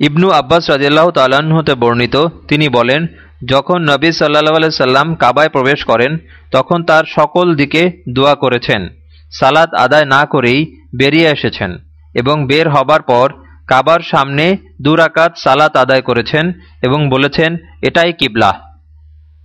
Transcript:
ইবনু আব্বাস রাজিয়াল্লাহ তাল্লাহতে বর্ণিত, তিনি বলেন, যখন নবী সাল্লাহ সাল্লাম কাবায় প্রবেশ করেন, তখন তার সকল দিকে দোয়া করেছেন, সালাত আদায় না করেই বেরিয়ে এসেছেন এবং বের হবার পর কাবার সামনে দুরাকাত সালাত আদায় করেছেন এবং বলেছেন, এটাই কিবলা।